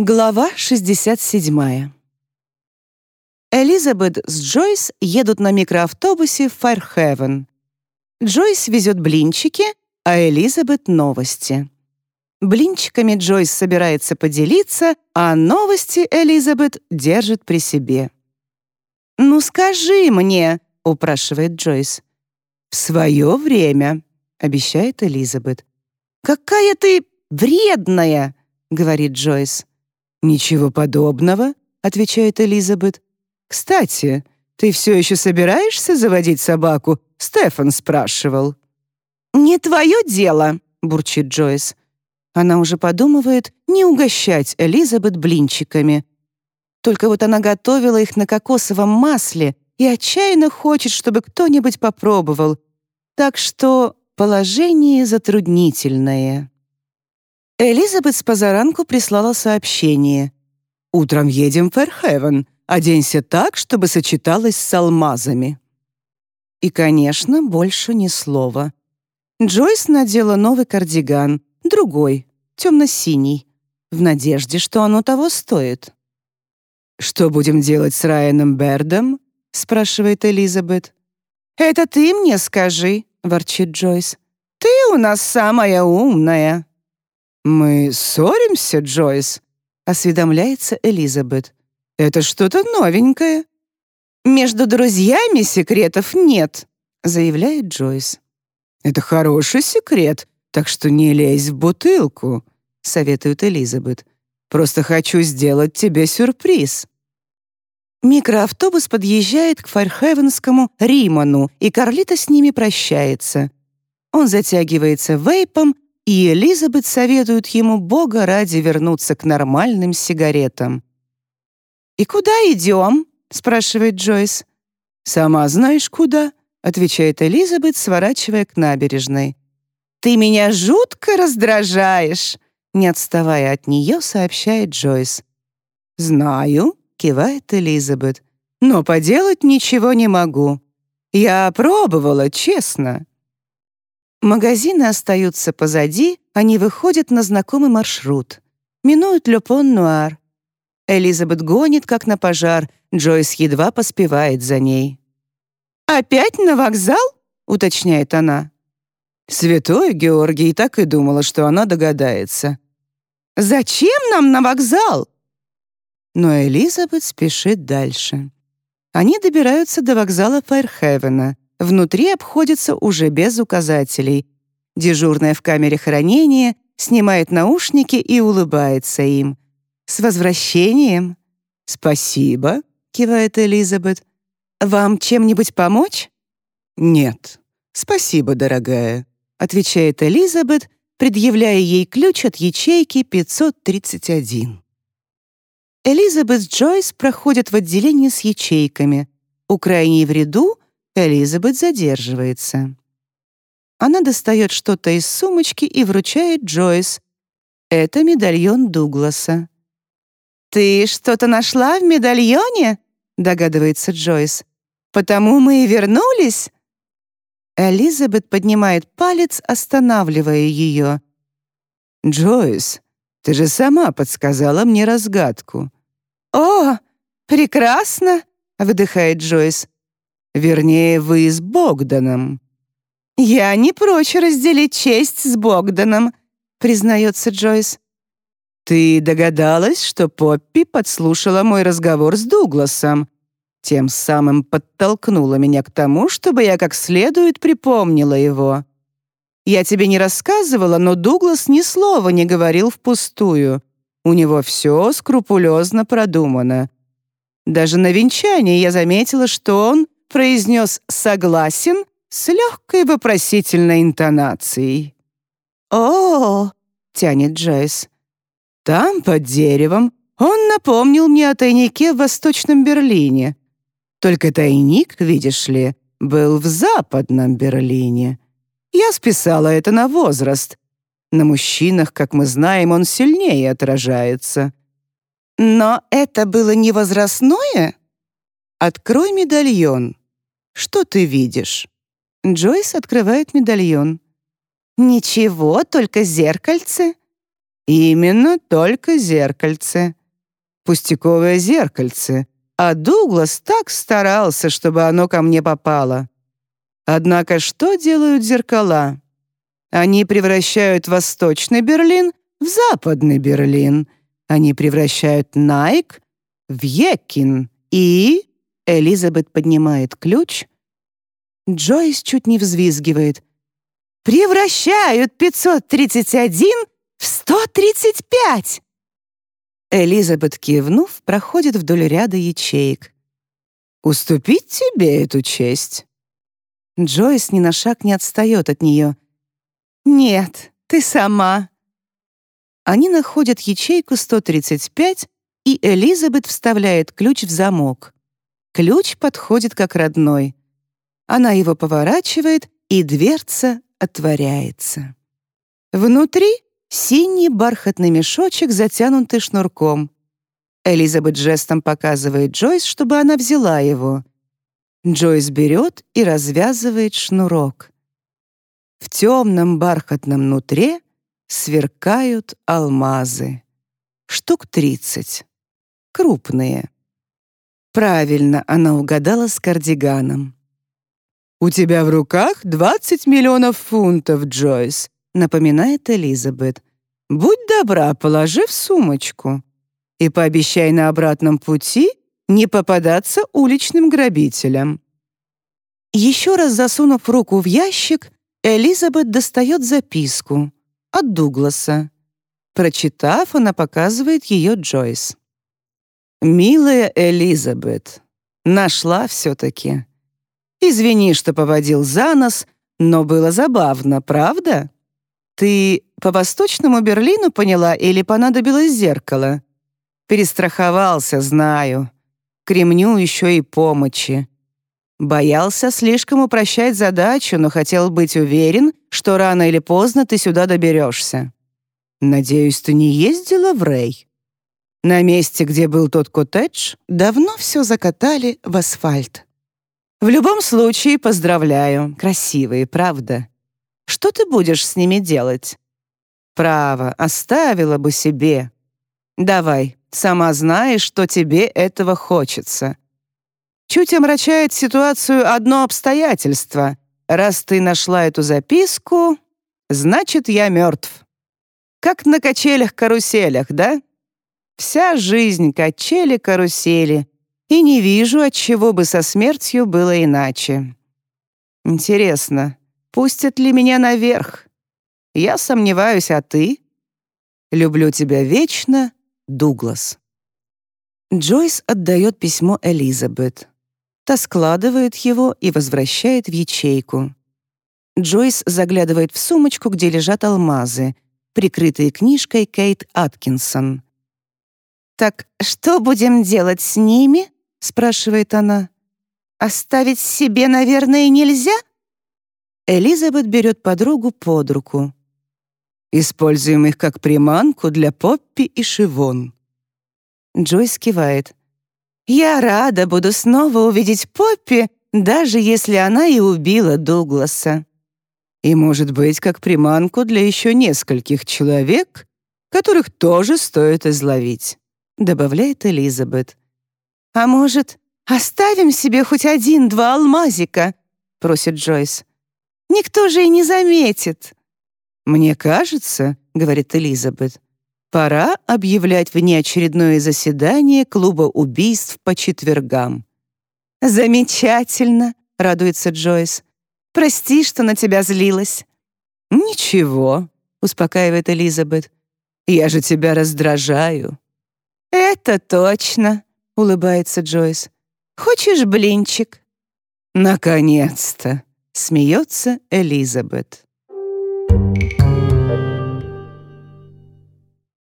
Глава 67. Элизабет с Джойс едут на микроавтобусе в Файрхевен. Джойс везет блинчики, а Элизабет — новости. Блинчиками Джойс собирается поделиться, а новости Элизабет держит при себе. «Ну скажи мне», — упрашивает Джойс. «В свое время», — обещает Элизабет. «Какая ты вредная», — говорит Джойс. «Ничего подобного», — отвечает Элизабет. «Кстати, ты все еще собираешься заводить собаку?» Стефан спрашивал. «Не твое дело», — бурчит Джойс. Она уже подумывает не угощать Элизабет блинчиками. Только вот она готовила их на кокосовом масле и отчаянно хочет, чтобы кто-нибудь попробовал. Так что положение затруднительное. Элизабет с позаранку прислала сообщение. «Утром едем в Фэрхевен. Оденься так, чтобы сочеталось с алмазами». И, конечно, больше ни слова. Джойс надела новый кардиган, другой, темно-синий, в надежде, что оно того стоит. «Что будем делать с Райаном Бердом?» — спрашивает Элизабет. «Это ты мне скажи», — ворчит Джойс. «Ты у нас самая умная». «Мы ссоримся, Джойс?» — осведомляется Элизабет. «Это что-то новенькое». «Между друзьями секретов нет», — заявляет Джойс. «Это хороший секрет, так что не лезь в бутылку», — советует Элизабет. «Просто хочу сделать тебе сюрприз». Микроавтобус подъезжает к Фархевенскому Риману, и Карлита с ними прощается. Он затягивается вейпом и Элизабет советует ему Бога ради вернуться к нормальным сигаретам. «И куда идем?» — спрашивает Джойс. «Сама знаешь, куда?» — отвечает Элизабет, сворачивая к набережной. «Ты меня жутко раздражаешь!» Не отставая от нее, сообщает Джойс. «Знаю», — кивает Элизабет, «но поделать ничего не могу. Я пробовала, честно. Магазины остаются позади, они выходят на знакомый маршрут. Минуют Лепон-Нуар. Элизабет гонит, как на пожар, Джойс едва поспевает за ней. «Опять на вокзал?» — уточняет она. Святой Георгий так и думала, что она догадается. «Зачем нам на вокзал?» Но Элизабет спешит дальше. Они добираются до вокзала Файрхевена — Внутри обходится уже без указателей. Дежурная в камере хранения снимает наушники и улыбается им. «С возвращением!» «Спасибо», — кивает Элизабет. «Вам чем-нибудь помочь?» «Нет. Спасибо, дорогая», — отвечает Элизабет, предъявляя ей ключ от ячейки 531. Элизабет Джойс проходят в отделение с ячейками. У крайней в ряду Элизабет задерживается. Она достает что-то из сумочки и вручает Джойс. Это медальон Дугласа. «Ты что-то нашла в медальоне?» — догадывается Джойс. «Потому мы и вернулись?» Элизабет поднимает палец, останавливая ее. «Джойс, ты же сама подсказала мне разгадку». «О, прекрасно!» — выдыхает Джойс. Вернее, вы с Богданом». «Я не прочь разделить честь с Богданом», — признается Джойс. «Ты догадалась, что Поппи подслушала мой разговор с Дугласом, тем самым подтолкнула меня к тому, чтобы я как следует припомнила его. Я тебе не рассказывала, но Дуглас ни слова не говорил впустую. У него все скрупулезно продумано. Даже на венчании я заметила, что он произнес «согласен» с легкой вопросительной интонацией. «О!» — тянет Джойс. «Там, под деревом, он напомнил мне о тайнике в Восточном Берлине. Только тайник, видишь ли, был в Западном Берлине. Я списала это на возраст. На мужчинах, как мы знаем, он сильнее отражается». «Но это было не возрастное?» «Открой медальон. Что ты видишь?» Джойс открывает медальон. «Ничего, только зеркальце». Именно только зеркальце. Пустяковое зеркальце. А Дуглас так старался, чтобы оно ко мне попало. Однако что делают зеркала? Они превращают Восточный Берлин в Западный Берлин. Они превращают Найк в Екин. И... Элизабет поднимает ключ. Джойс чуть не взвизгивает. «Превращают 531 в 135!» Элизабет, кивнув, проходит вдоль ряда ячеек. «Уступить тебе эту честь?» Джойс ни на шаг не отстает от нее. «Нет, ты сама». Они находят ячейку 135, и Элизабет вставляет ключ в замок. Ключ подходит как родной. Она его поворачивает, и дверца отворяется. Внутри синий бархатный мешочек, затянутый шнурком. Элизабет жестом показывает Джойс, чтобы она взяла его. Джойс берет и развязывает шнурок. В темном бархатном нутре сверкают алмазы. Штук тридцать. Крупные. Правильно она угадала с кардиганом. «У тебя в руках 20 миллионов фунтов, Джойс», напоминает Элизабет. «Будь добра, положи в сумочку. И пообещай на обратном пути не попадаться уличным грабителям». Еще раз засунув руку в ящик, Элизабет достает записку от Дугласа. Прочитав, она показывает ее Джойс. «Милая Элизабет, нашла все-таки. Извини, что поводил за нос, но было забавно, правда? Ты по восточному Берлину поняла или понадобилось зеркало? Перестраховался, знаю. Кремню еще и помощи. Боялся слишком упрощать задачу, но хотел быть уверен, что рано или поздно ты сюда доберешься. Надеюсь, ты не ездила в Рэй? На месте, где был тот коттедж, давно все закатали в асфальт. В любом случае, поздравляю. Красивые, правда? Что ты будешь с ними делать? Право, оставила бы себе. Давай, сама знаешь, что тебе этого хочется. Чуть омрачает ситуацию одно обстоятельство. Раз ты нашла эту записку, значит, я мертв. Как на качелях-каруселях, да? Вся жизнь качели-карусели, и не вижу, от чего бы со смертью было иначе. Интересно, пустят ли меня наверх? Я сомневаюсь, а ты? Люблю тебя вечно, Дуглас. Джойс отдает письмо Элизабет. Та складывает его и возвращает в ячейку. Джойс заглядывает в сумочку, где лежат алмазы, прикрытые книжкой Кейт Аткинсон. «Так что будем делать с ними?» — спрашивает она. «Оставить себе, наверное, нельзя?» Элизабет берет подругу под руку. «Используем их как приманку для Поппи и Шивон». Джойс кивает. Я рада буду снова увидеть Поппи, даже если она и убила Дугласа. И, может быть, как приманку для еще нескольких человек, которых тоже стоит изловить», — добавляет Элизабет. «А может, оставим себе хоть один-два алмазика?» — просит Джойс. «Никто же и не заметит». «Мне кажется», — говорит Элизабет, Пора объявлять внеочередное заседание клуба убийств по четвергам. «Замечательно!» — радуется Джойс. «Прости, что на тебя злилась». «Ничего», — успокаивает Элизабет. «Я же тебя раздражаю». «Это точно», — улыбается Джойс. «Хочешь блинчик?» «Наконец-то!» — смеется Элизабет. Thank you.